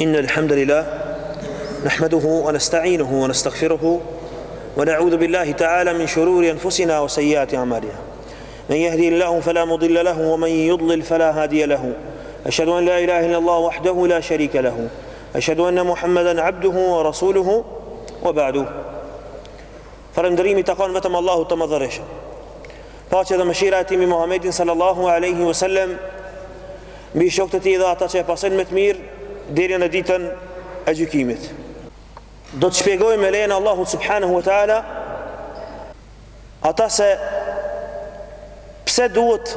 إن الحمد لله نحمده ونستعينه ونستغفره ونعوذ بالله تعالى من شرور أنفسنا وسيئات أعمالنا من يهدي الله فلا مضل له ومن يضلل فلا هادي له أشهد أن لا إله إلا الله وحده لا شريك له أشهد أن محمدا عبده ورسوله وبعده Falënderimi i takon vetëm Allahut të Madhëreshëm. Paqja dhe mëshira e Tij mbi Muhamedin sallallahu alaihi wasallam, mbi shokët e tij dhe ata që e pasojnë me të mirë deri në ditën e gjykimit. Do të shpjegojmë me lejen e Allahut subhanahu wa taala ata se pse duhet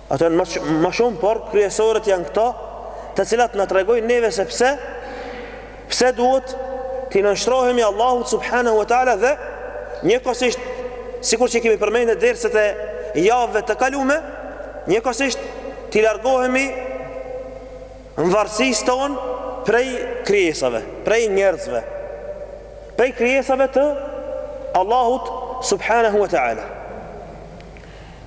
Ato janë ma shumë, por kryesorët janë këto, të cilat na tregojnë neve se pse pse duhet të nënshtrohemi Allahut subhanahu wa taala dhe njëkohësisht sikur që kemi përmend derset e javëve të kalume, njëkohësisht të largohemi nvarësisë tonë prej krijesave, prej njerëzve, prej krijesave të Allahut subhanahu wa taala.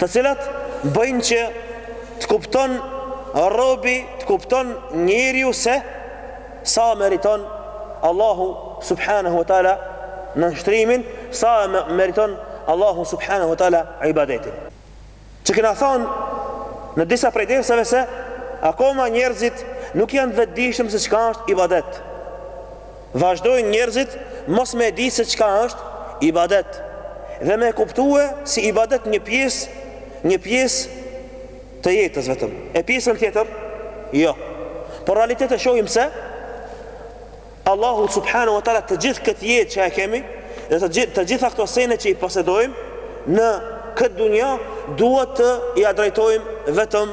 të cilat bëjnë që të kupton robi, të kupton njeriu se sa meriton Allahu subhanahu wa taala nënshtrimin, sa meriton Allahu subhanahu wa taala ibadetin. Që kena thanë në disa prej dersave se akoma njerëzit nuk janë t'vetëdijshëm se çka është ibadet. Vazhdojnë njerëzit mos me dit se çka është ibadet dhe me e kuptue si ibadet një pjesë, një pjesë të jetës vetëm. E pjesën tjetër? Jo. Por realitet e shohim se Allahu subhanahu wa taala të gjithë këtë jetë që e kemi dhe të gjithë të gjitha këto sene që i posedojmë në këtë dunja duhet të ia drejtojmë vetëm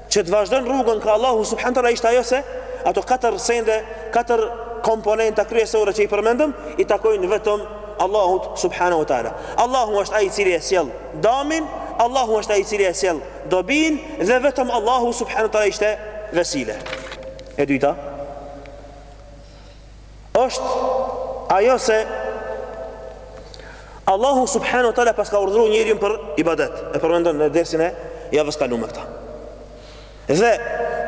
Që të vazhdon rrugën kah Allahu subhanahu taala ishte ajo se ato katër sende, katër komponenta kryesore që i përmendëm i takojnë vetëm Allahut subhanahu taala. Allahu është ai i cili e sjell damin, Allahu është ai i cili e sjell dobin dhe vetëm Allahu subhanahu taala ishte vesile. E dyta, është ajo se Allahu subhanu wa ta'la paska urdhru njerin për ibadet e përmendëm në dersin e javës kalume këta dhe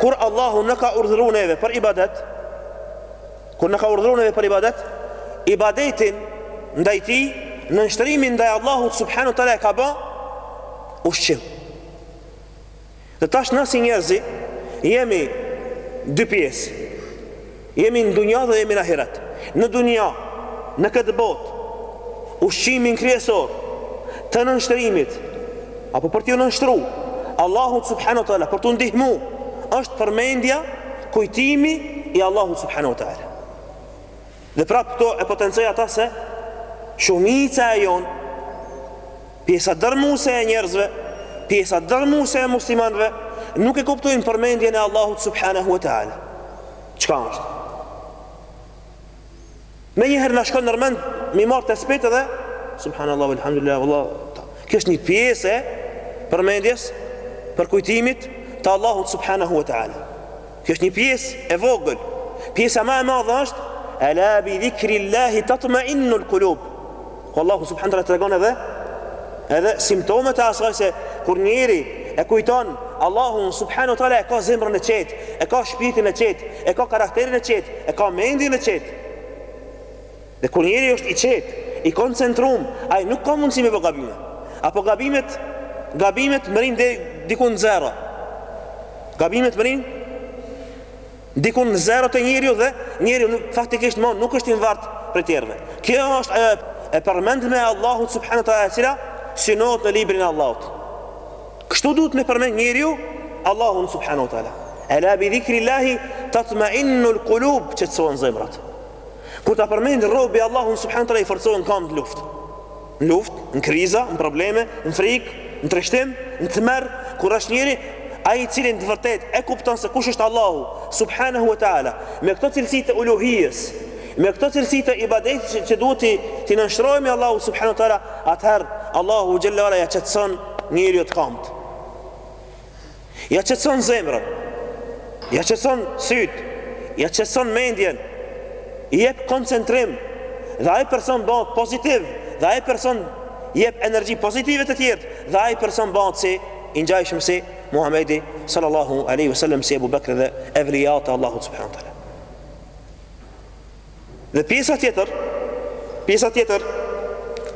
kur Allahu na ka urdhru neve për ibadet kur na ka urdhru neve për ibadet ibadetin ndaj tij nënshtrimin ndaj Allahut subhanu wa ta'la e ka ba ushqim Dhe tash na si njerëzi jemi dy pjesë. Jemi në dunja dhe jemi në ahiret. Në dunja, në këtë botë, ushqimin kryesor të nënshtrimit apo për t'ju nënshtru Allahut subhanahu wa taala për t'u ndihmu është përmendja kujtimi i Allahut subhanahu wa taala. Dhe prapë këto e potencoj atë se shumica e jonë, pjesa dërrmuese e njerëzve, pjesa dërrmuese e muslimanëve nuk e kuptojnë përmendjen e Allahut subhanahu wa taala. Çka është? Menjëherë na shkon nërmend me i marrë tespihët edhe Subhanallah, alhamdulillah, Allah Kjo është një pjesë e përmendjes Përkujtimit të Allahut Subhanahu wa ta'ala Kjo është një pjesë e vogël. Pjesa më e madhe është ala bi zikrillahi tatma'innul qulub. Ku Allahu subhanahu wa taala tregon edhe edhe simptomat e asaj se kur njeri e kujton Allahun subhanahu wa taala e ka zemrën e qetë, e ka shpirtin e qetë, e ka karakterin e qetë, e ka mendjen e qetë. Dhe kur njeriu është i qetë, i koncentrum, ai nuk ka mundësi me bë gabime. Apo gabimet, gabimet mrrijnë dedikun në zero. Gabimet mrrijnë dikun në zero te njeriu dhe njeriu faktikisht ma nuk është i vartë prej tjerëve. Kjo është e, e përmendmja e Allahut subhanahu wa taala e cila synohet në librin e Allahut. Kështu duhet me përmendë njeriu Allahun subhanahu wa taala. Ala bi dhikrillahi tatma'innul kulub, qetësohen zemrat. Kur ta përmend robi Allahun subhanahu teala i forcohen kamt në luftë. Në luftë, në kriza, në probleme, në frikë, në trishtim, në tmerr, kur është njeri ai i cili në vërtet e kupton se kush është Allahu subhanahu wa taala, me këto cilësi të uluhijes, me këto cilësi të ibadetit që, që duhet t'i nënshtrohemi Allahut subhanahu wa taala, atëherë Allahu xhelle ue ala ia qetëson njeriut kamt. Ia qetëson zemrën. Ia qetëson sytë. Ia qetëson mendjen. I jep koncentrim dhe ai person bëhet pozitiv dhe ai person jep energji pozitive te tjerët dhe ai person bëhet si i ngjashëm si Muhamedi sallallahu alaihi wasallam si Abu Bakr dhe evliat e Allahut subhanahu wa taala. Dhe pjesa tjetër, pjesa tjetër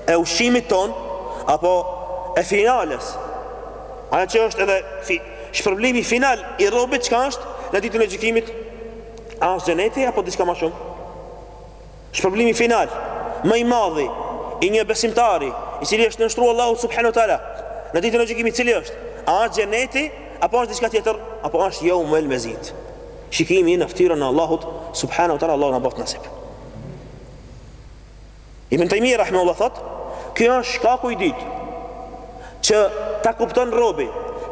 e ushqimit tonë apo e finales. Ajo që është edhe fi, shpërblimi final i robit çka është në ditën e gjykimit? A është xheneti apo diçka më shumë? Shpërblimi final, më i madhi i një besimtari, i cili është nënshtruar Allahut subhanahu wa taala, në ditën e gjykimit cili është? A është xheneti apo është diçka tjetër? Apo është jeumul mezid? Shikimi në ftyrën e Allahut subhanahu wa taala Allahu na bëftë nasib. Ibn Tejmije rahimahullah thotë, ky është shkaku i dytë që ta kupton robi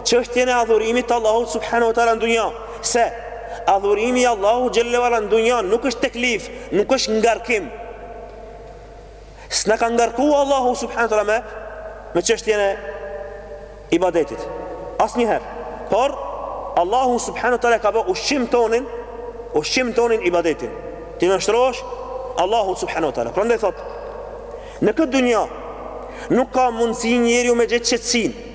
çështjen e adhurimit të Allahut subhanahu wa taala në dunja, se adhurimi i Allahut xhelle ue ala në dunja nuk është teklif, nuk është ngarkim. S'na ka ngarku Allahu subhanahu wa taala me çështjen e ibadetit asnjëherë Por Allahu subhanahu wa taala e ka bë ushqim tonin Ushqim tonin ibadetin T'i nënshtrohesh Allahu subhanahu wa taala Prandaj thot Në këtë dunja Nuk ka mundësi njeriu me gjet qetësinë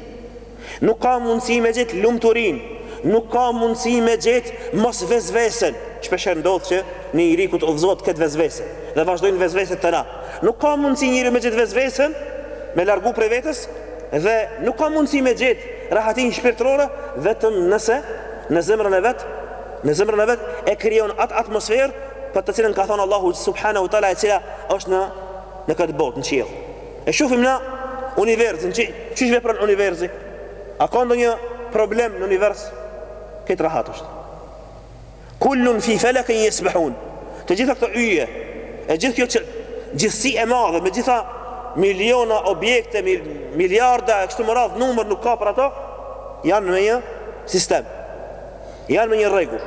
Nuk ka mundësi me gjet lumturinë, nuk ka mundësi me gjet mos vesvesen. Shpeshherë ndodhë që njeri i udhëzuar të ketë vesvese dhe vazhdojnë vesveset te na. Nuk ka mundësi njeriu me gjet vesvesen, me largu prej vetes dhe nuk ka mundësi me gjet rehatinë shpirtërore vetëm nëse në zemrën e vet, në zemrën e vet e krijon atë atmosferë për të cilën ka thonë Allahu Subhanahu wa taala e cila është në, në këtë botë, në qiell. E shofim në universin, që, qysh vepron universi? A ka ndonjë problem në univers? Krejt rahat është. Kullun fi felekin jesbehun. Të gjitha këto yje, e gjithë kjo që, gjithësi e madhe, me gjithë ato miliona objekte, mil, miliarda, e kështu me radhë, numër nuk ka për ato, janë me një sistem. Janë me një rregull.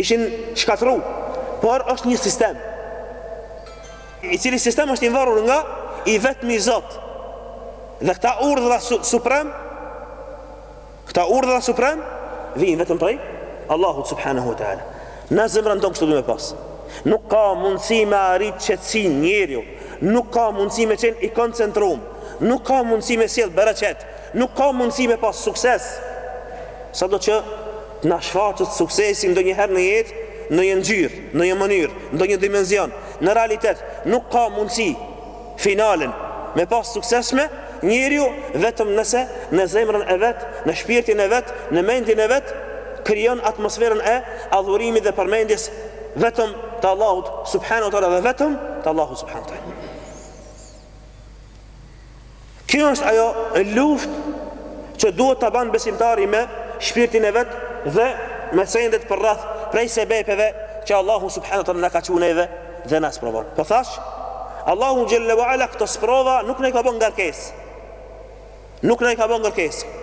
ishin shkatërru por është një sistem i cili sistem është i varur nga i vetmi Zot dhe këta urdhra su, suprem këta urdhra suprem vijnë vetëm prej Allahu subhanahu wa taala në zemrën tonë kështu duhet me pas nuk ka mundësi me arrit qetësinë njeriu nuk ka mundësi me qenë i koncentrum nuk ka mundësi me sjell bereqet nuk ka mundësi me pas sukses sado që Të na shfaqet suksesi ndonjëherë në jetë në ndonjë ngjyrë, në ndonjë mënyrë, në ndonjë dimension. Në realitet nuk ka mundësi finalen me pas suksesshme njeriu vetëm nëse në zemrën e vet, në shpirtin e vet, në mendjen e vet krijon atmosferën e adhurimit dhe përmendjes vetëm të Allahut subhanahu wa taala dhe vetëm të Allahut subhanahu wa taala. Kjo është ajo luftë që duhet ta banë besimtari me shpirtin e vet dhe me sendet përreth prej sebepeve që Allahu subhanahu wa taala na ka çuar neve dhe na sprovon. Po thash, Allahu xhelle wa ala këto sprova nuk na i ka bo ngarkesë. Nuk na i ka bo ngarkesë.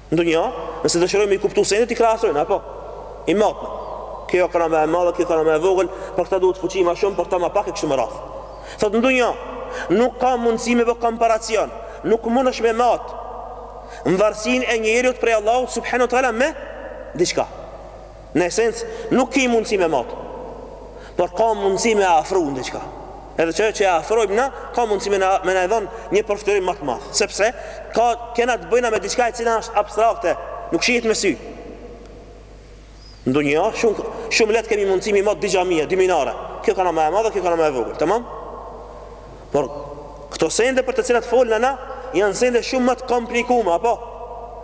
N'dunja, nëse dëshirojmë me i kuptu sende t'i krahasojmë, apo, i matim. Kjo kanë ma e madhe, kjo kanë ma e vogël, për këta duhet fuqi ma shumë, për këta ma pak e kështu me radhë. Thot n'dunja, nuk ka mundësi me bo komparacion, nuk mundesh me mat nvarësinë e njeriut prej Allahut subhanahu wa taala me diçka. Në esencë, nuk ki mundësi me matë, por ka mundësi me afru diçka. Edhe qe qe e afrojmë na, ka mundësi me na, me na e dhonë një përfytyrim ma të madh. Sepse, ka kena t'bojna me diçka e cila asht abstrakte, nuk shihet me sy. Në dunja shumë, shumë lehtë kemi mundësi me matë dy xhamia, dy minare. Kjo kona ma e madhe, kjo kona ma e vogël, tamam? Por këto sende për të cilat folna na janë sende shumë ma të komplikume, apo?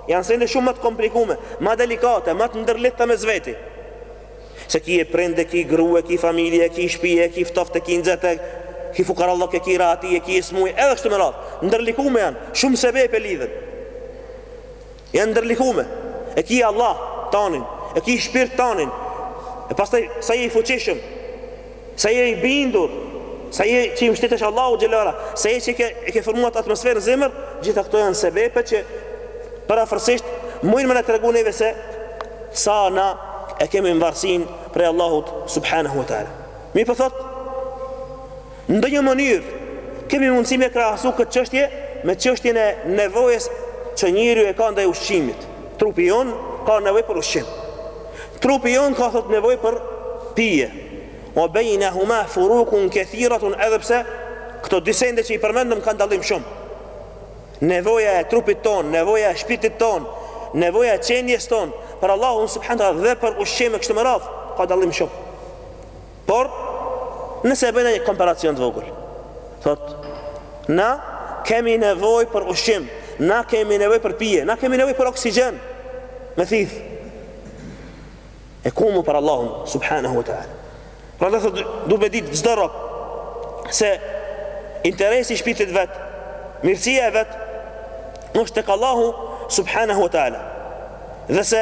Janë sende shumë ma të komplikume, ma delikate, ma të ndërlidhta mes veti. Se ki e prind e, ki grue, ki familje, ki shpije, ki ftofte, ki nxete, ki fukarallëk e ki rahati e ki smuje, edhe kështu me radhë. Ndërlikume janë, shumë sebepe lidhen. Janë ndërlikume, e ki Allah tanin, e ki shpirt tanin, e pastaj sa je i fuqishëm, sa je i bindur, sa je që i mështetesh Allahut xhel-le ve ala, sa je që ke, e ke formu at atmosferë në zemër, gjitha këto janë sebepe që përafërsisht mujnë me na tregu neve se sa na e kemi mvarsinë prej Allahut subhanahu wa ta'ala. Mirëpo thotë, po Në ndonjë mënyrë, kemi mundësi me krahasu këtë çështje me çështjen e nevojës që njeriu e ka ndaj ushqimit. Trupi jonë ka nevojë për ushqim. Trupi jonë ka thot nevojë për pije. Ve bejnehuma furukun kethiretun edhe pse këto dy sende që i përmendëm kanë dallim shumë. Nevoja e trupit tonë, nevoja e shpirtit tonë, nevoja e qenjes tonë, për Allahun subhanahu wa ta'ala dhe për ushqim e kështu me radhë, ka dallim shumë. Por, nëse e bëjna një komparacion të vogël, thotë, na kemi nevoj për ushqim, na kemi nevoj për pije, na kemi nevoj për oksigjen, me thith. E ku mo për Allahun, subhanahu wa ta'ala. Prandaj thotë, duhet me ditë çdo rob, se interesi shpirtit vet, mirësia e vet, është tek Allahu, subhanahu wa ta'ala. Dhe se,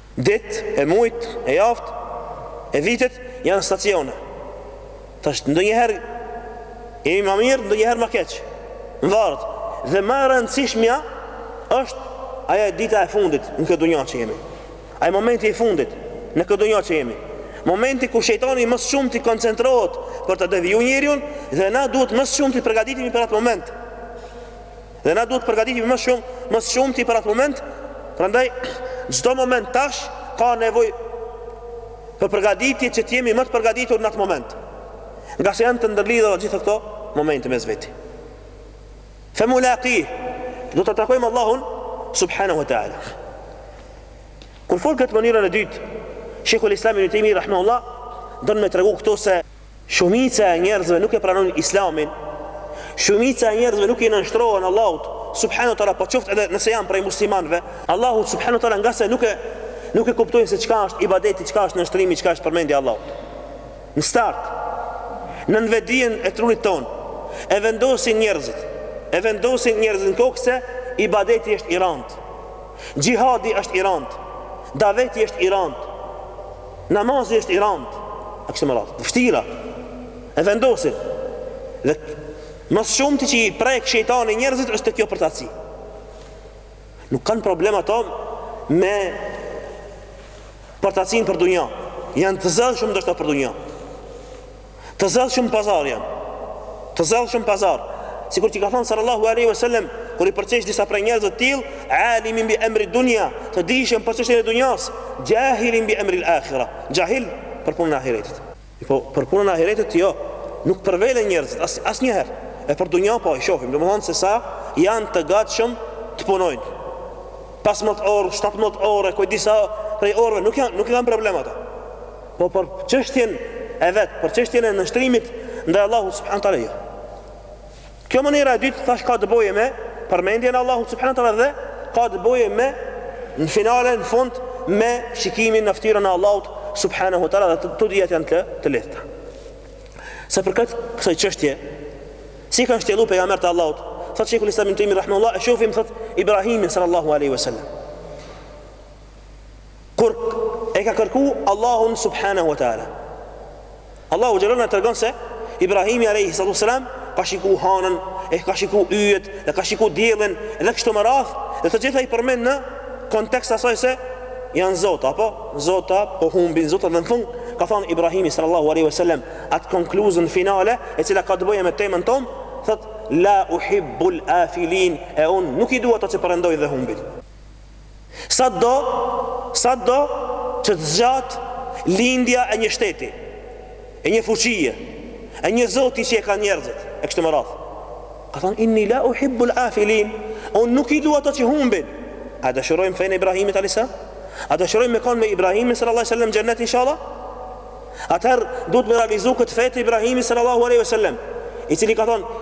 Ditë, e mujt, e javët, e vitet janë stacione. Tash ndonjëherë jemi ma mirë, ndonjëherë ma keq. Nvaret. Dhe ma e rëndësishmja është ajo e dita e fundit në këtë dunja që jemi. Ai momenti i fundit në këtë dunja që jemi. Momenti kur shejtani më së shumti koncentrohet për ta deviju njeriun dhe na duhet më së shumti përgatitemi për atë moment. Dhe na duhet të përgatitemi më shumë, më së shumti për atë moment. Prandaj çdo moment tash ka nevojë për përgatitje që të jemi më të përgatitur në atë moment. Ngase janë të ndërlidhura gjithë këto momente mes veti. Fe mulakih, do ta takojmë Allahun subhanahu wa taala. Kur fol këtë mënyrën e dytë, Sheikhul Islam Ibn Tejmije rahimahullah don me tregu këtu se Shumica e njerëzve nuk e pranojnë Islamin. Shumica e njerëzve nuk i nënshtrohen Allahut subhanahu wa taala, po qoftë edhe nëse janë prej muslimanëve. Allahu subhanahu wa taala nga se nuk e nuk e kuptojnë se çka është ibadeti, çka është nënshtrimi, çka është përmendja e Allahut. Në start, nënvetëdijen e trurit tonë, e vendosin njerëzit, e vendosin njerëzit në kokë se ibadeti është i rëndë. Xhihadi është i rëndë. Daveti është i rëndë. Namazi është i rëndë, e kështu me radhë. Të vështira e vendosin. Dhe më së shumti që i prek shejtani njerëzit është kjo përtaci. Nuk kanë problem ato me përtacinë për dunja. Janë të zellshëm ndoshta për dunja. Të zellshëm pazar janë. Të zellshëm pazar. Sikur që ka thënë sallallahu alaihi wasallam, kur i përqesh disa prej njerëzve të tillë, alimin bi amri dunya, të dijshëm për çështjen e dunjas, jahilin bi amri al-akhira, jahil për punën e ahiretit. Po për punën e ahiretit jo, nuk përvelen njerëzit as asnjëherë. E për dunja po e shohim, domethënë se sa janë të gatshëm të punojnë. 15 orë, 17 orë, e ku disa prej orëve nuk janë nuk kanë problem ata. Po për çështjen e vet, për çështjen e nënshtrimit ndaj Allahut subhanahu teala. Jo. Kjo mënyra e dytë thash ka të bëjë me përmendjen e Allahut subhanahu teala dhe ka të bëjë me në finale në fund me shikimin në fytyrën e Allahut subhanahu teala dhe të, të dyjat janë të, të lehta. Sa i përket kësaj çështje, si kanë shtjelluar pejgamberët e Allahut, thotë Sheikhul Islam ibn Taymi rahimahullah, e shohim thotë Ibrahimin sallallahu alaihi wasallam. Kur e ka kërku Allahun subhanahu wa ta'ala Allahu xhelle na tregon se Ibrahimi aleyhi sallatu sallam Ka shiku hanën, e ka shiku yjet, dhe ka shiku diellin Dhe kështu me radhë Dhe të gjitha i përmend në kontekst asaj se Janë zota, apo? Zota, po humbin zota dhe në fund Ka thonë Ibrahimi sallallahu aleyhi wa sallam Atë konkluzën finale E cila ka të bëje me temën tonë Thotë, la uhibbul afilin E unë nuk i dua ata që perëndojnë dhe humbin Sado, sado që të zgjatë lindja e një shteti, e një fuqie, e një zoti që e ka njerëzit, e kështu me radhë. Ka thonë, inni la uhibbul afilin, unë nuk i dua ato që humbin. A dëshirojmë fenë e Ibrahimit alejhi selam? A dëshirojmë me konë me Ibrahimin sallallahu sallam xhennet, inshallah? Atëherë, duhet me realizu këtë fe të Ibrahimit sallallahu alaihi sallam, i cili ka thonë,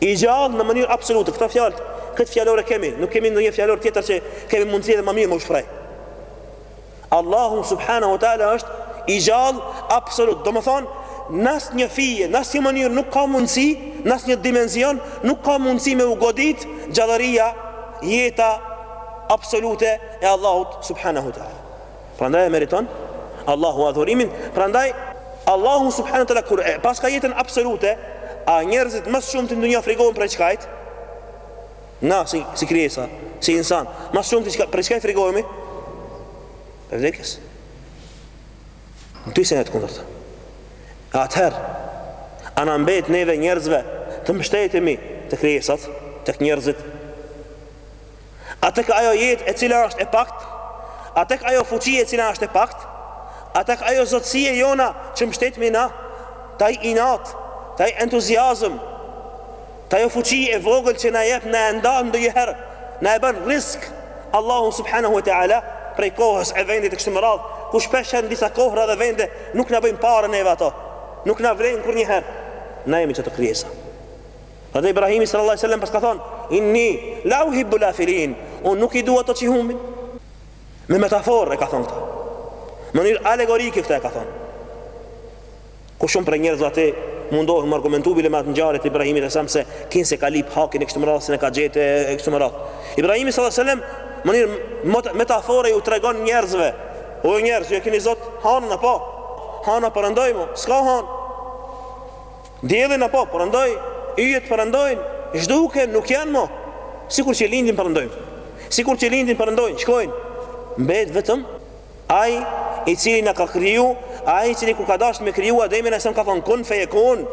I gjallë në mënyrë absolute. Këto fjalë, këtë fjalor e kemi, nuk kemi ndonjë fjalor tjetër që kemi mundësi edhe ma mirë me u shpreh. Allahu subhanahu wa taala është i gjallë absolut. Domethënë, në asnjë fije, në asnjë mënyrë nuk ka mundësi, në asnjë dimension nuk ka mundësi me u godit gjallëria, jeta absolute e Allahut subhanahu wa taala. Prandaj e meriton Allahu adhurimin, prandaj Allahu subhanahu wa taala kur e paska jetën absolute, a njerëzit ma së shumti n'dunja frikohen prej çkajt? Na si si krijesa, si insan, ma së shumti prej çkajt frikohemi? Prej vdekjes. Në ty se në të kundërta. Atëherë, a na mbet neve njerëzve të mështetemi te krijesat, tek njerëzit, A tek ajo jetë e cila është e paktë? A tek ajo fuqi e cila është e paktë? A tek ajo zotësi e jona që mbështetemi na? Te ai inat, te ai entuziazëm, te ajo fuqi e vogël që na jep, na e ndan ndonjëherë, na e bën risk, Allahu subhanahu wa ta'ala, prej kohës e vendit e kështu me radhë, ku shpesh në disa kohëra dhe vende nuk na bëjnë pare neve ato, nuk na vrejnë kurrnjëherë, na jemi ato krijesa. Edhe Ibrahimi sallallahu alaihi wasallam paska thonë, "Inni la uhibbul afilin", unë nuk i dua ato që humbin. Me metaforë e ka thonë këtë. Në mënyrë alegorike këtë e ka thonë. Ku shumë prej njerëzve atë mundohen me argumentu bile me atë ngjarje të Ibrahimit alejhi selam se kinse ka lyp hakin e kështu me radhë se e ka gjetë e kështu me radhë. Ibrahimi sallallahu alaihi wasallam në mënyrë metafore u tregon njerëzve, o njerëz, ju e keni Zot hanën, po? Hana perëndon, mo s'ka hanë. Diellin, po perëndon, yjet perëndojnë, zhduken, nuk janë më. Sikur që lindin perëndojnë. Sikur që lindin perëndojnë, shkojnë. Mbet vetëm ai i cili na ka kriju, ai i cili kur ka dasht me kriju Ademin alejhi selam ka thon kun fe jekun.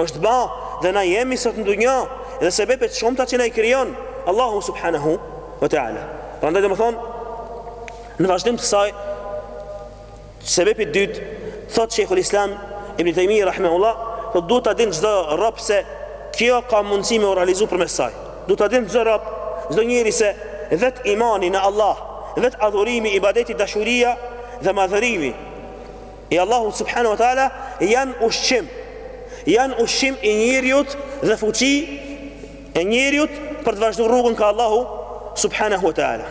Është ba dhe na jemi sot në dunja dhe sebepe të shumta që na i krijon Allahu subhanahu wa taala. Prandaj domethën në vazhdim të kësaj Sebepi i dytë, thotë Shejhul Islam Ibn Taymiyya rahimahullah, thotë duhet ta dinë çdo rob se kjo ka mundësi me u realizu përmes kësaj. Duhet ta dinë çdo rob, çdo njeri se vetë imani në Allah, vetë adhurimi, ibadeti, dashuria dhe madhërimi i Allahut subhanahu wa taala janë ushqim. Janë ushqim i njeriut dhe fuqi e njeriut për të vazhduar rrugën ka Allahu subhanahu wa taala.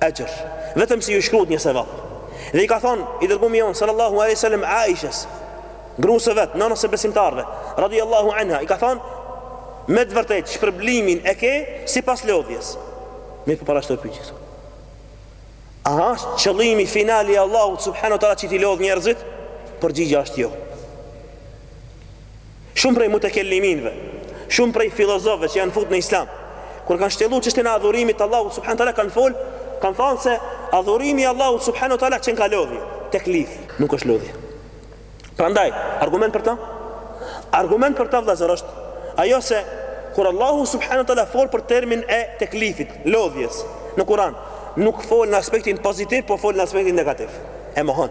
Exhër. Vetëm se ju shkruhet një sevap. Dhe i ka thënë i Dërguari jonë sallallahu alaihi wasallam Aishës, gruas së vet, nënës së besimtarëve, radhiyallahu anha, i ka thënë me të vërtetë shpërblimin e ke sipas lodhjes. Mirëpo parashtohet pyetja. A është qëllimi final i Allahut subhanahu wa taala që t'i lodh njerëzit? Përgjigjja është jo. Shumë prej mutekelliminëve, shumë prej filozofëve që janë futë në Islam, kur kanë shtjellu çështjen e adhurimit të Allahut subhanahu teala kanë fol, kanë thënë se adhurimi i Allahut subhanahu teala qen ka lodhje, teklif, nuk është lodhje. Prandaj, argument për të? Argument për ta? vëllazër është ajo se kur Allahu subhanahu teala fol për termin e teklifit, lodhjes në Kur'an, nuk fol në aspektin pozitiv, por fol në aspektin negativ. E mohon.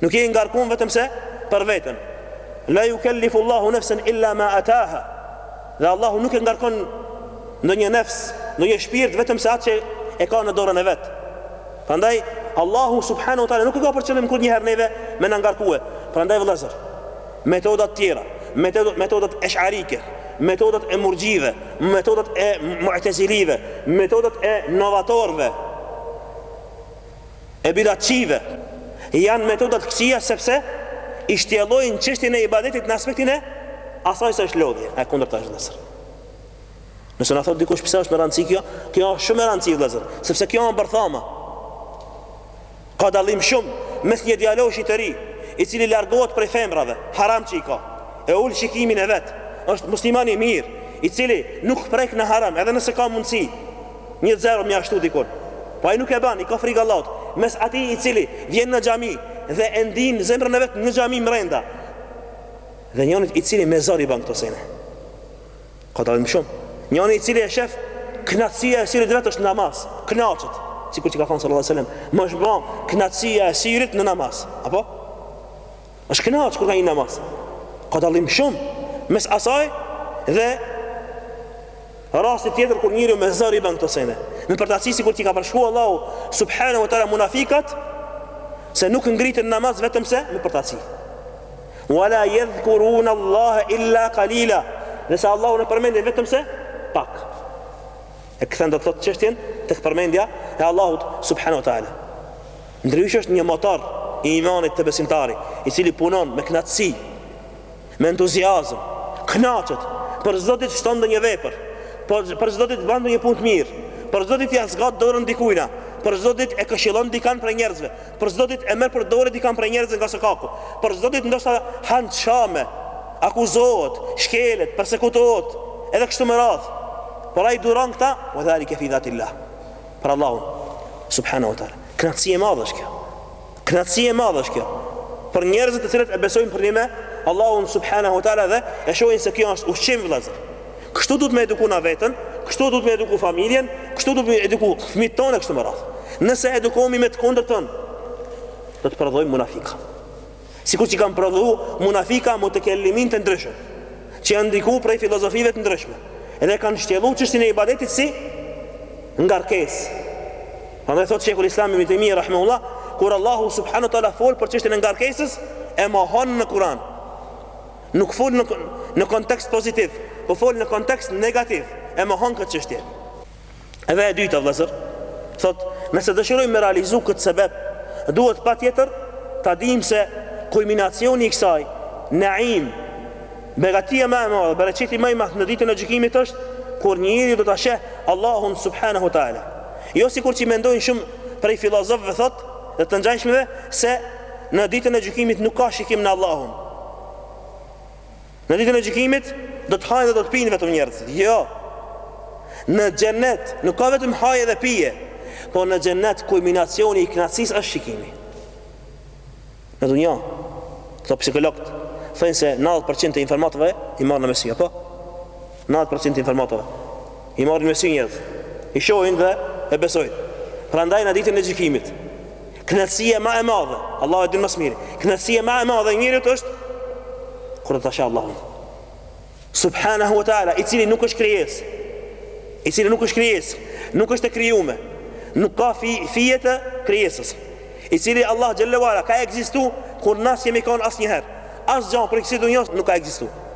Nuk je i ngarkun vetëm se për veten. La yukallifu Allahu nafsan illa ma ataha. Dhe Allahu nuk e ngarkon ndonjë nefs, ndonjë shpirt vetëm se atë që e ka në dorën e vet. Prandaj Allahu subhanahu wa taala nuk e ka për qëllim kur njëherë neve me na ngarkue. Prandaj vëllazër, metodat tjera, metodat metodat esharike, metodat e murxhive, metodat e mu'tazilive, metodat e novatorëve, e bidatçijve janë metoda të këqija sepse i shtjellojnë çështjen e ibadetit në aspektin e asaj se është lodhje, e kundërta është vëllazër. Nëse na thotë dikush pse është me rëndësi kjo, kjo është shumë me rëndësi vëllazër, sepse kjo është bërthama. Ka dallim shumë mes një djaloshi të ri, i cili largohet prej femrave, haram që i ka, e ul shikimin e vet, është musliman i mirë, i cili nuk prek në haram, edhe nëse ka mundësi, Një zero m'ia shtu dikun Po ai nuk e ban, i ka frikë Allahut. Mes atij i cili vjen në xhami dhe e ndin zemrën e vet në xhami mrenda. Dhe njonit i cili me zor i bën këto sene. Ka dallim shumë. Njoni i cili e shef kënaqësia e syrit vet është namaz. Kënaqet, sikur që ka thënë sallallahu alajhi wasallam, m'është ba kënaqësia e syrit në namaz. Apo? Është kënaqë kur ka hi namaz. Ka dallim shumë mes asaj dhe rastit tjetër kur njeri me zor i ban këto sene. Me përtaci sikur që i ka përshku Allahu subhanahu wa taala munafikat se nuk ngriten namaz vetëm se me përtaci. Wala jedhkurun Allah illa kalila dhe se Allahun e përmendin vetëm se pak. E kthen do të thotë çështjen tek përmendja e Allahut subhanahu wa taala. Ndryshe është një motor i imanit te besimtari, i cili punon me knaqësi, me entuziazëm, knaqet, për çdo ditë shton ndonjë vepër, për, për çdo ditë ban ndonjë punë të mirë, për çdo ditë ia zgat dorën dikujna, për çdo ditë e këshillon dikan prej njerëzve, për çdo ditë e merr për dore dikan prej njerëzve nga sokaku, për çdo ditë ndoshta han të shame, akuzohet, shkelet, persekutohet, edhe kështu me radhë, por ai i duron këta, ve dhalike fi dhatillah, për Allahun, subhanahu wa ta'la. Kënaqësi e madhe është kjo. Kënaqësi e madhe është kjo. Për njerëzit të cilët e besojnë përnjime Allahun subhanahu wa taala dhe e shohin se kjo është ushqim vëllazër. Kështu duhet me eduku na vetën, kështu duhet me eduku familjen, kështu duhet me eduku fëmijët tonë kështu me radhë. Nëse edukohemi me të kundërtën, do të prodhojmë munafika. Sikur që kanë prodhu munafika mutekellimin të ndryshëm, që janë ndiku prej filozofive të ndryshme, edhe kanë shtjelu çështjen e ibadetit si ngarkesë. Prandaj thot Shejhul Islam Ibnu Tejmije, rahimehullah, kur Allahu subhanahu teala fol për çështjen e ngarkesës, e mohon në Kur'an. Nuk fol në, në kontekst pozitiv, po fol në kontekst negativ, e mohon këtë çështje. Edhe e dyta vëllazër, thot, nëse dëshirojmë me realizu këtë sebeb, duhet patjetër ta dimë se kulminacioni i kësaj naim begatia ma e madhe, bereqeti ma i madh në ditën e gjykimit është kur njeriu do ta sheh Allahun subhanahu wa taala. Jo sikur që mendojnë shumë prej filozofëve thot, dhe të ngjashmeve se në ditën e gjykimit nuk ka shikim në Allahun. Në ditën e gjykimit do të hajnë dhe do të pinë vetëm njerëzit. Jo. Në xhenet nuk ka vetëm haje dhe pije, por në xhenet kulminacioni i kënaqësisë është shikimi. Në dunja, këta psikologët thonë se 90% të informatave i marrim me sy, apo 90% të informatave i marrin me sy njerëzit. I shohin dhe e besojnë. Prandaj në ditën e gjykimit Kënaqësia ma e madhe, Allahu e din ma së miri. Kënaqësia ma e madhe e njeriut është kur do ta shohë Allahun subhanahu wa taala, i cili nuk është krijesë. I cili nuk është krijesë, nuk është e krijuar. Nuk ka fi, fije të krijesës. I cili Allah xhelle ue ala ka ekzistu kur na s'jemi kon asnjëherë. Asgja prej kësaj dunjaje nuk ka ekzistu.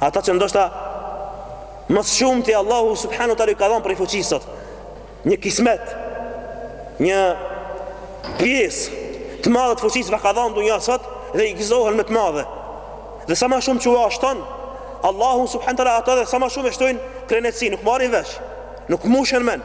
Ata që ndoshta ma së shumti Allahu subhanahu taala i ka dhan prej fuqisë sot. Një kismet, një pjesë të madhe të fuqisë ua ka dhan dunja sot dhe i gëzohen me të madhe. Dhe sa ma shumë që ua shton, Allahu subhanahu taala ata edhe sa ma shumë e shtojnë kryeneçësinë, nuk marrin vesh, nuk mushen mend.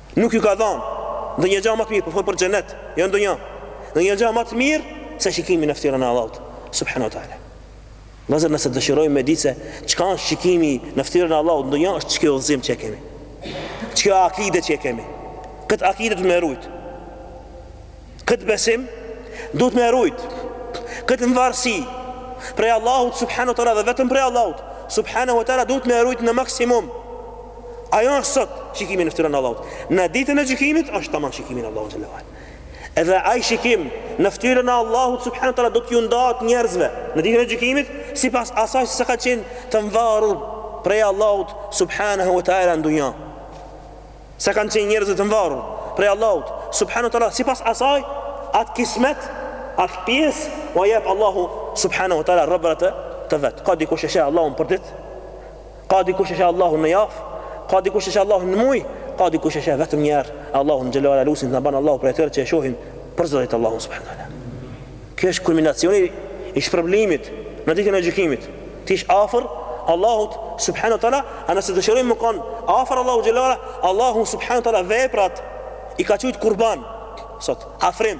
Nuk ju ka dhan ndonjë gja ma të mirë, po fol për xhenet, jo ndonjë ndonjë gja ma të mirë se shikimi në fytyrën e Allahut subhanahu wa taala. Vëllazër, nëse dëshirojmë me ditë se çka është shikimi në fytyrën e Allahut, në dunja është ky udhëzim që kemi. Kjo akide që kemi. Këtë akide duhet me rujt. Këtë besim duhet me rujt. Këtë mvarsi prej Allahut subhanahu wa taala dhe vetëm prej Allahut subhanahu wa taala duhet me rujt në maksimum. Ajo është sot shikimi në fytyrën e Allahut. Në ditën e gjykimit është tamam shikimi në Allahun xhelle ue ala. Edhe ai shikim në fytyrën e Allahut subhanahu taala do t'ju ndahet njerëzve në ditën e gjykimit sipas asaj sa kanë qenë të mvarur prej Allahut subhanahu wa taala në dunja. Sa kanë qenë njerëzit të mvarur prej Allahut subhanahu taala sipas asaj at kismet at pjesë ua jep Allahu subhanahu taala robt e vet. Ka dikush që e sheh Allahun për ditë Ka dikush që sheh Allahun në javë, ka dikush që sheh Allahun në muaj, ka dikush që sheh vetëm një herë Allahun xhelalu ala lusin të na ban Allahu prej atyre që e shohin për çdo ditë Allahun subhanahu wa taala. Kjo është kulminacioni i shpërblimit në ditën e gjykimit. Ti je afër Allahut subhanahu wa taala, a nëse dëshirojmë me kon afër Allahut xhelalu ala, Allahu subhanahu wa taala veprat i ka qujt kurban sot afrim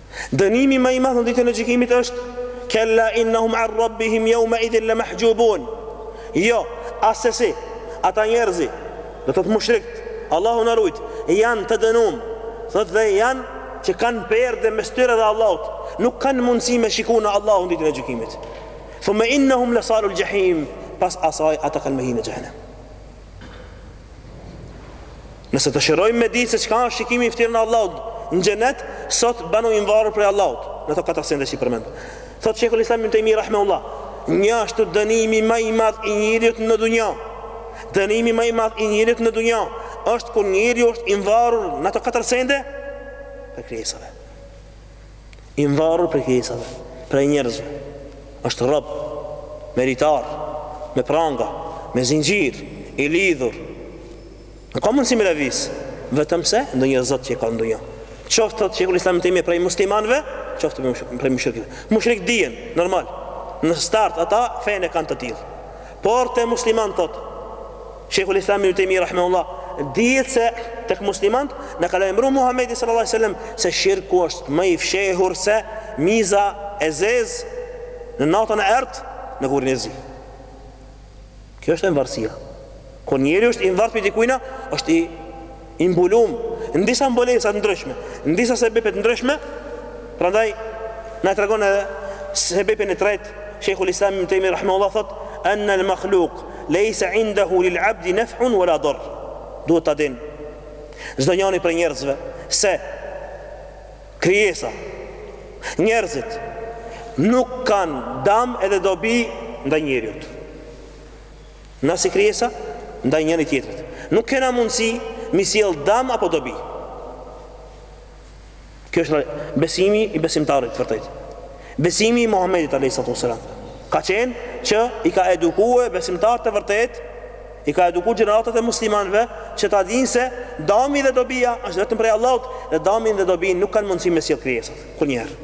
Dënimi më i madh në ditën e gjykimit është kella innahum an rabbihim yawma idhin la mahjubun. Jo, asesi, ata njerëz, do të thotë mushrikt, Allahu na rujt, janë të dënuar. Thotë dhe janë që kanë perde mes tyre dhe Allahut, nuk kanë mundësi me shiku Allahun ditën e gjykimit. Thumma innahum lasalul jahim, pas asaj ata kanë me hi në xhenem. Nëse dëshirojmë me ditë se çka është shikimi i ftyrën Allahut në xhenet, sot banu i mvarur prej Allahut, në ato katër sende që i përmendë. Thot Sheikhul Islam Ibn Taymi rahimahullah, njashtu dënimi ma i madh i njeriut në dunja, dënimi ma i madh i njeriut në dunja, është kur njeriu është i mvarur në ato katër sende, prej krijesave. i mvarur prej krijesave, prej njerëzve, është rob, meritar, me pranga, me zinxhir, i lidhur. Nuk ka mundësi me lëviz, vetëm se ngon atë zot që e ka n'dunja. Qoftë thotë Sheikhul Islam Ibn Taymi prej muslimanve, qoftë prej mushrikëve. Mushrikt dihen, normal. Në start ata fenë e kanë të tillë. Por te muslimant thot Sheikhul Islam Ibn Taymiyyah rahimahullah dihet se tek muslimant na ka lajmëruar Muhamedi sallallahu alaihi wasallam se shirku është ma i fshehur se miza e zezë në natën e errët në gurin e zi. Kjo është mvarësia. Kur njeriu është i mvarë prej dikujna, është i i mbulum në disa mbulesa të ndryshme, në disa sebepe të ndryshme, prandaj na e tregon edhe sebepin e tretë, Sheikhul Islam Ibn Taymi rahimahullah thot, "Anna al-makhluq laysa 'indahu lil-'abd naf'un wala dar." Duhet ta din çdonjani prej njerëzve se krijesa njerëzit nuk kanë dam edhe dobi ndaj njeriut. Na si krijesa ndaj njëri tjetrit nuk kena mundësi mi sjell dam apo dobi. Kjo është besimi i besimtarit t'vërtet. Besimi i Muhamedit alayhis salatu wassalam ka qenë që i ka eduku besimtarët e vërtet, i ka eduku gjeneratat e muslimanëve që ta dinë se dami dhe dobia është vetëm prej Allahut dhe damin dhe dobin nuk kanë mundësi me sjell krijesat. Kurnjëherë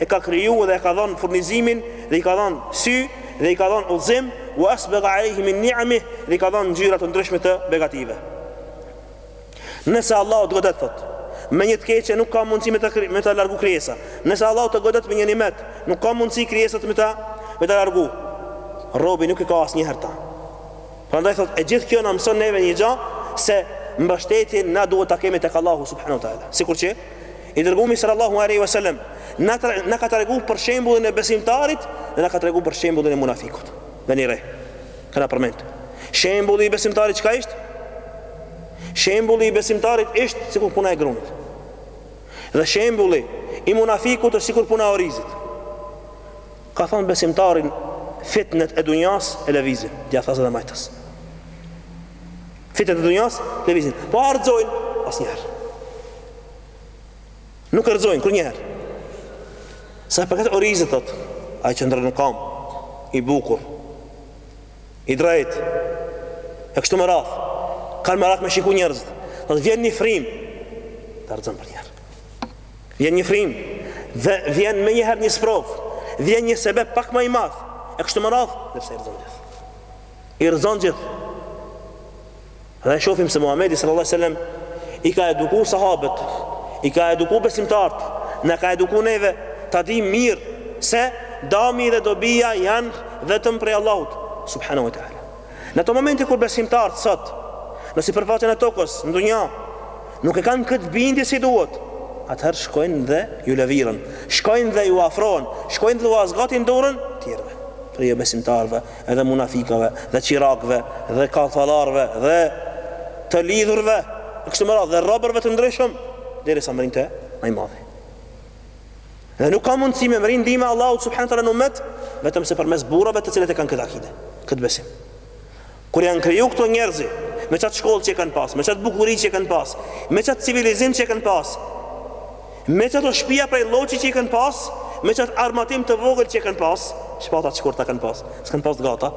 e ka kriju dhe e ka dhënë furnizimin dhe i ka dhënë sy dhe i ka dhënë udhëzim u asbega alejhi min ni'ami dhe i ka dhënë ngjyra të ndryshme të begative nëse Allahu të godet thot me një të keqe nuk ka mundësi me ta me ta largu krijesa nëse Allahu të godet me një nimet nuk ka mundësi krijesat me ta me ta largu robi nuk e ka asnjëherë ta Prandaj thotë, e gjithë kjo na mëson neve një gjë se mbështetjen na duhet ta kemi tek Allahu subhanahu wa taala. Sikur që i dërguari sallallahu alaihi wasallam na na ka treguar për shembullin e besimtarit dhe na ka treguar për shembullin e munafikut. Dhe mirë, kena përmend. Shembulli i besimtarit çka ishte? Shembulli i besimtarit ishte sikur puna e grunit. Dhe shembulli i munafikut është sikur puna e orizit. Ka thënë besimtarin fitnet e dunjas e lëvizin, djathas dhe majtas. Fitnet e dunjas e lëvizin. Po s'e rrxojnë asnjëherë. Nuk e rrxojnë kurrnjëherë. Sa për ke t'orizit thot, ai qëndron në kam, i bukur, i drejt. E kështu me radh. Kan merak me e shiku njerëzit. Do të vjen një frym. E rrxon përnjëherë. Vjen një frymë dhe vjen menjëherë një sprovë, vjen një sebep pak më i madh, e kështu me radhë, ndërsa i rrëzon gjithë. I rrëzon gjithë. Dhe shohim se Muhamedi sallallahu alaihi wasallam i ka edukuar sahabët, i ka edukuar besimtarët, na ka edukuar neve ta dimë mirë se dëmi dhe dobia janë vetëm prej Allahut subhanahu wa taala. Në ato momente kur besimtarët sot në sipërfaqen e tokës, në dunja, nuk e kanë këtë bindje si duhet, atëherë shkojnë dhe ju lëvirën, shkojnë dhe ju afrohen, shkojnë dhe ua zgatin dorën tjerëve, pra jobesimtarëve, edhe munafikëve, dhe çirakëve, dhe kallfallarve, dhe të lidhurve, e kështu me radhë, dhe robërve të ndryshëm, derisa mrrijnë te ma i madhi. Dhe nuk ka mundësi me mrri ndihma e Allahut subhanahu taala në umet, vetëm se përmes burrave të cilët e kanë këtë akide, këtë besim. Kur janë kriju këta njerëz, me çat shkollë që kanë pas, me çat bukuri që kanë pas, me çat civilizim që kanë pas, me çat shpia prej lloçi që i kanë pas, me çat armatim të vogël që kanë pas, shpata të shkurta kanë pas, s'kanë pas të gata.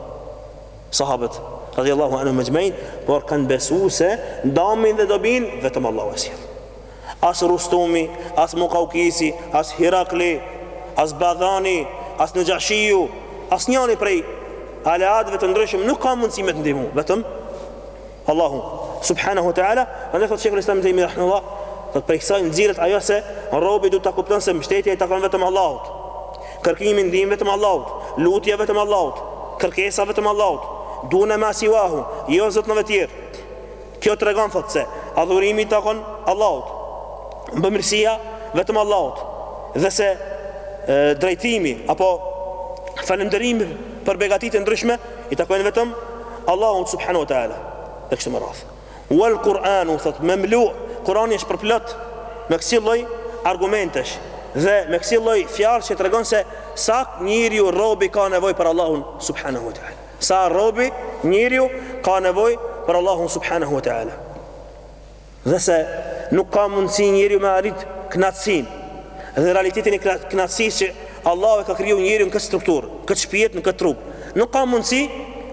Sahabët radiallahu anhum exhmain Por kanë besu se damin dhe dobin vetëm Allahu e sjell As Rustumi, as Mukaukisi, as Hirakli, as Badhani, as Nëxhashiu, asnjëri prej aleatëve të ndryshëm nuk ka mundësi me të ndihmu, vetëm Allahu subhanahu wa taala, andaj thotë shejhul Islam Ibn Tejmije rahimahullah, thotë prej kësaj nxirret ajo se robi duhet ta kupton se mbështetja i takon vetëm Allahut. Kërkimi i ndihmës vetëm Allahut, lutja vetëm Allahut, kërkesa vetëm Allahut. Duna ma siwahu, jo zotëve të tjerë. Kjo tregon thotë se adhurimi i takon Allahut, mbëmirësia vetëm Allahut dhe se drejtimi apo falënderimi për begatitë e ndryshme i takojnë vetëm Allahut subhanahu wa taala. Dhe kështu me radhë. Wal Kur'anu thotë memlu, Kur'ani është përplot me kësi lloj argumentesh dhe me kësi lloj fjalë që tregon se sa njeriu robi ka nevojë për Allahun subhanahu wa taala. Sa robi, njeriu, ka nevojë për Allahun subhanehu ve teala. Dhe se nuk ka mundësi njeriu me arrit kënaqësinë dhe realitetin e kënaqësisë që Allahu e ka kriju njeriu në këtë strukturë, këtë shpirt, në këtë trup. Nuk ka mundësi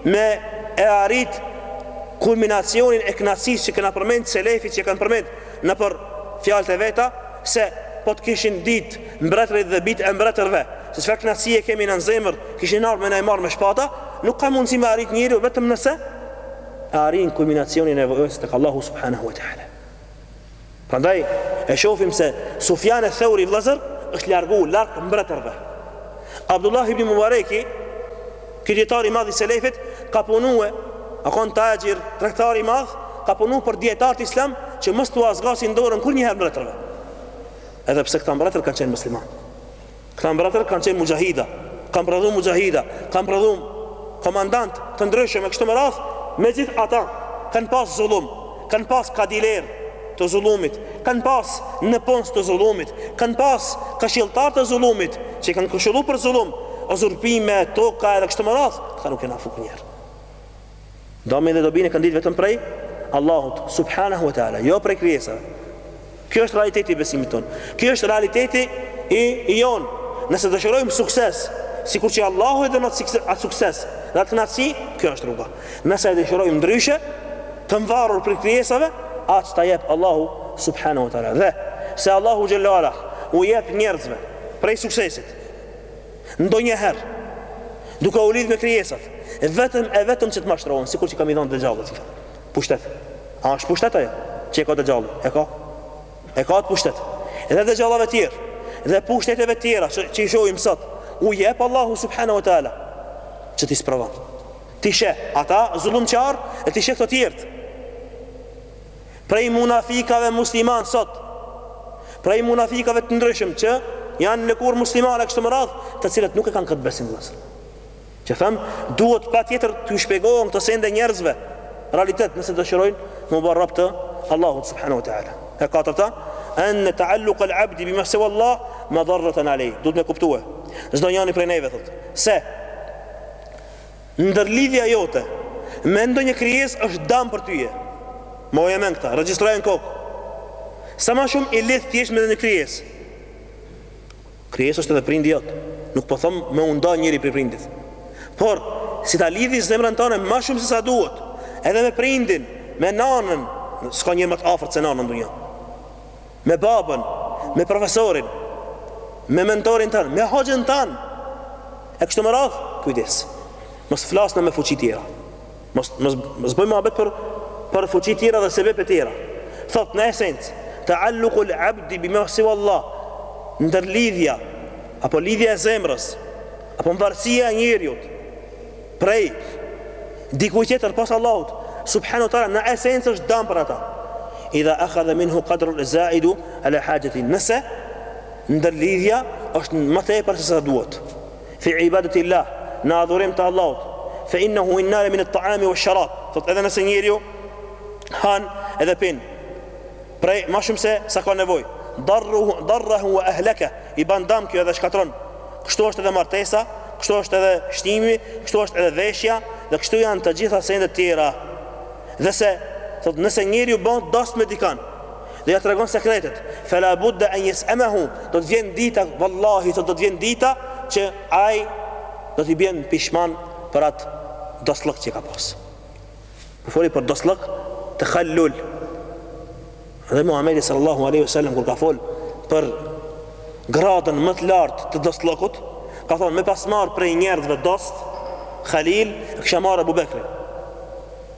me e arrit kulminacionin e kënaqësisë që kanë përmend selefi që kanë përmend nëpër fjalët e veta se po të kishin ditë mbretërit dhe bijtë e mbretërve se çfarë kënaqësie kemi në zemër, kishin ardh me na e marrë me shpata, nuk ka mundësi me arrit njeriu vetëm nëse e arrin kulminacionin e nevojës tek Allahu subhanahu wa taala. Prandaj e shohim se Sufjan e Theuri vëllazër është largu larg mbretërve. Abdullah ibn Mubareki Ky dijetar i madh i selefit ka punue, a kon taxhir, tregtar i madh, ka punu për dijetarët islam që mos t'ua zgjasin dorën kurrnjëherë mbretërve. Edhe pse këta mbretër kanë qenë muslimanë. Këta mbretër kanë qenë muxhahida, kanë prodhu muxhahida, kanë prodhu komandant të ndryshëm e kështu me radhë, megjithatë kanë pas zullum, Kanë pas kadilerë të zullumit, kanë pas nëpons të zullumit, kanë pas këshilltarë të zullumit që i kanë këshillu për zullum, uzurpime, toka edhe kështu me radhë, këta nuk janë afru kurrnjëherë. Dëmin dhe dobinë e kanë ditë vetëm prej Allahut subhanahu wa taala, jo prej krijesave. Kjo është realiteti i besimit tonë. Kjo është realiteti i i jonë. Nëse dëshirojmë sukses, sikur që Allahu e don atë sukses, atë sukses, atë kënaqësi, kjo është rruga. Nëse e dëshirojmë ndryshe, të mvarur prej krijesave, atë ta jep Allahu subhanahu wa taala. Dhe se Allahu xhallahu ala u jep njerëzve prej suksesit. Ndonjëherë duke u lidh me krijesat, vetëm e vetëm që të mashtrohen, sikur që ka me i dhënë dexhallit. Pushtet. A është pushtet ajo? Që e ka dexhalli? E ka? E ka atë pushtet? Edhe dexhallave tjerë, dhe pushteteve tjera që, që i shojmë sot, u jep Allahu subhanahu wa taala që t'i sprovon. T'i sheh ata zullumqar e t'i sheh këta tjerë. Prej munafikave musliman sot, prej munafikave të ndryshëm që janë në lëkurë muslimane kështu me radhë, të cilët nuk e kanë këtë besim vëllazër. Që thom, duhet patjetër t'u shpjegohen këto sende njerëzve, realitet nëse dëshirojnë m'u ba rob të Allahut subhanahu wa taala. E katërta, an ta'alluq al-'abdi bima siwa Allah madarratun alayh. Duhet me kuptue. Çdo njani prej neve thotë se ndërlidhja jote me ndonjë krijesë është dam për tyje. Maje men këta, regjistroje n'kokë. Sa ma shumë i lidhesh me ndonjë krijesë. Krijesë është edhe prindi jot. Nuk po thom me u nda njeri prej prindit. Por si ta lidhish zemrën tane ma shumë se sa duhet, edhe me prindin, me nanën, s'ka njeri ma të afërt se nana n'dunja. Me babën, me profesorin, me mentorin tan, me hoxhën tan. E kështu me radh, kujdes. Mos flasim na me fuçi tjera. Mos mos mos bëj muhabet për për fuçi tjera dhe sebepe tjera. Thot në esencë, ta'alluqul 'abdi bima siwa Allah, ndërlidhja apo lidhja e zemrës apo varësia e njeriut prej dikujt tjetër pos Allahut subhanahu wa taala në esencë është dam për ata. Idha akhadha minhu qadru al-za'idu ala hajatihi. Nëse ndërlidhja është më tepër se sa duhet. Fi ibadati Allah, në adhurim të Allahut, fe innehu in nale minet ta'ami wa sharab, thot edhe nëse njeriu han edhe pin, prej ma shumë se sa ka nevoj, darrahu wa ahleke, i ban dam kjo edhe shkatron, kështu është edhe martesa, kështu është edhe shtimi, kështu është edhe veshja, edhe kështu janë të gjitha sendet tjera. Edhe se, thot nëse njeriu bon dost me dikan, Dhe ja tregon sekretet. Fela budda an yas'amahu, do të vjen dita, vallahi thot do të vjen dita që ai do të bijen pishman për atë dostllëk që ka pas. Po foli për dostllëk tekhallul. Dhe Muhamedi sallallahu alaihi wasallam kur ka fol për gradën më të lartë të dostllëkut, ka thonë me pas marr prej njerëzve dost, Khalil, e kisha marr Abu Bekrin.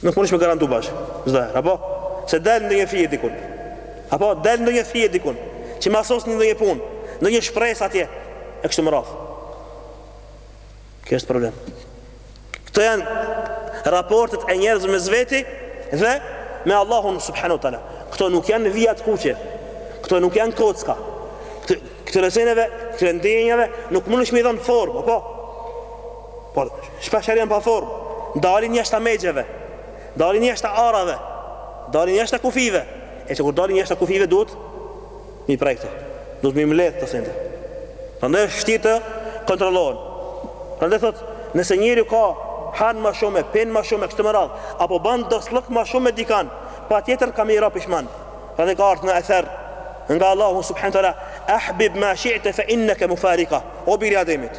Nuk mundesh me garantu bash. Çdo herë, apo se del ndonjë fije dikun. Apo del ndonjë fije dikun. Që m'asos ndonjë punë, ndonjë shpresë atje. E kështu me radh. Kjo është problem. Këto janë raportet e njerëzve me zveti dhe me Allahun subhanahu wa taala. Këto nuk janë vija të kuqe. Këto nuk janë kocka. Këtyre seneve, këtyre ndjenjave nuk mundesh me i dhën formë, apo Por, shpeshherë janë pa formë, dalin jashta mexheve, dalin jashta arave, dalin jashta kufijve, e që kur dalin jashta kufijve duhet m'i pre këto, duhet m'i mledh këto sende. Prandaj është shtirë të kontrollohen. Prandaj thot, nëse njeri ka han ma shumë, pin ma shumë, kështu me radhë, apo ban dosllok ma shumë me dikan, patjetër ka me ra pishman. Prandaj ka ardhur në ether nga Allahu subhanahu wa taala, ahbib ma shi'ta fa innaka mufariqa. O biri Ademit,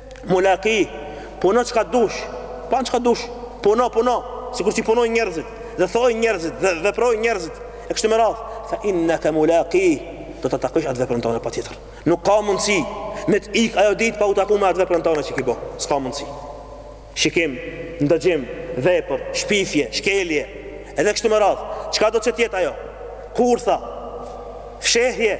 Mulaqi, puno çka dush, ban çka dush, puno, puno, sikur që punojnë njerëzit, dhe thojnë njerëzit, dhe veprojnë njerëzit, e kështu me radhë, fa innaka mulaqi, do ta takojsh atë veprën tone patjetër. Nuk ka mundësi, me të ik ajo ditë pa u taku me atë veprën tone që ki bo, s'ka mundësi. Shikim, ndëgjim, vepër, shpifje, shkelje, edhe kështu me radhë, çkado që t'jetë ajo, kurtha, fshehje,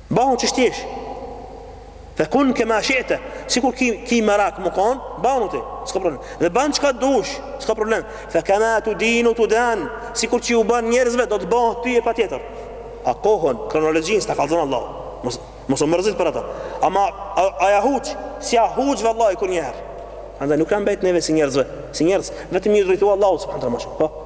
Bahu qysh t'dush Fe kun kema shi'te Sikur ki, ki merak me kon Bahu ti, s'ka problem Dhe ban çka dush, s'ka problem Fe kema tedinu tudan Sikur që ju ban njerëzve Do të bahet tye patjetër A kohën, kronologjin, s'ta kallxon Allahu Mos, mos u mërzit për ata Ama, a, a ja huq S'ia huq vallahi kurrnjëherë Andaj nuk na ka mbet neve si njerëzve Si njerëz, vetëm m'iu drejtu Allahut subhanahu wa taala Po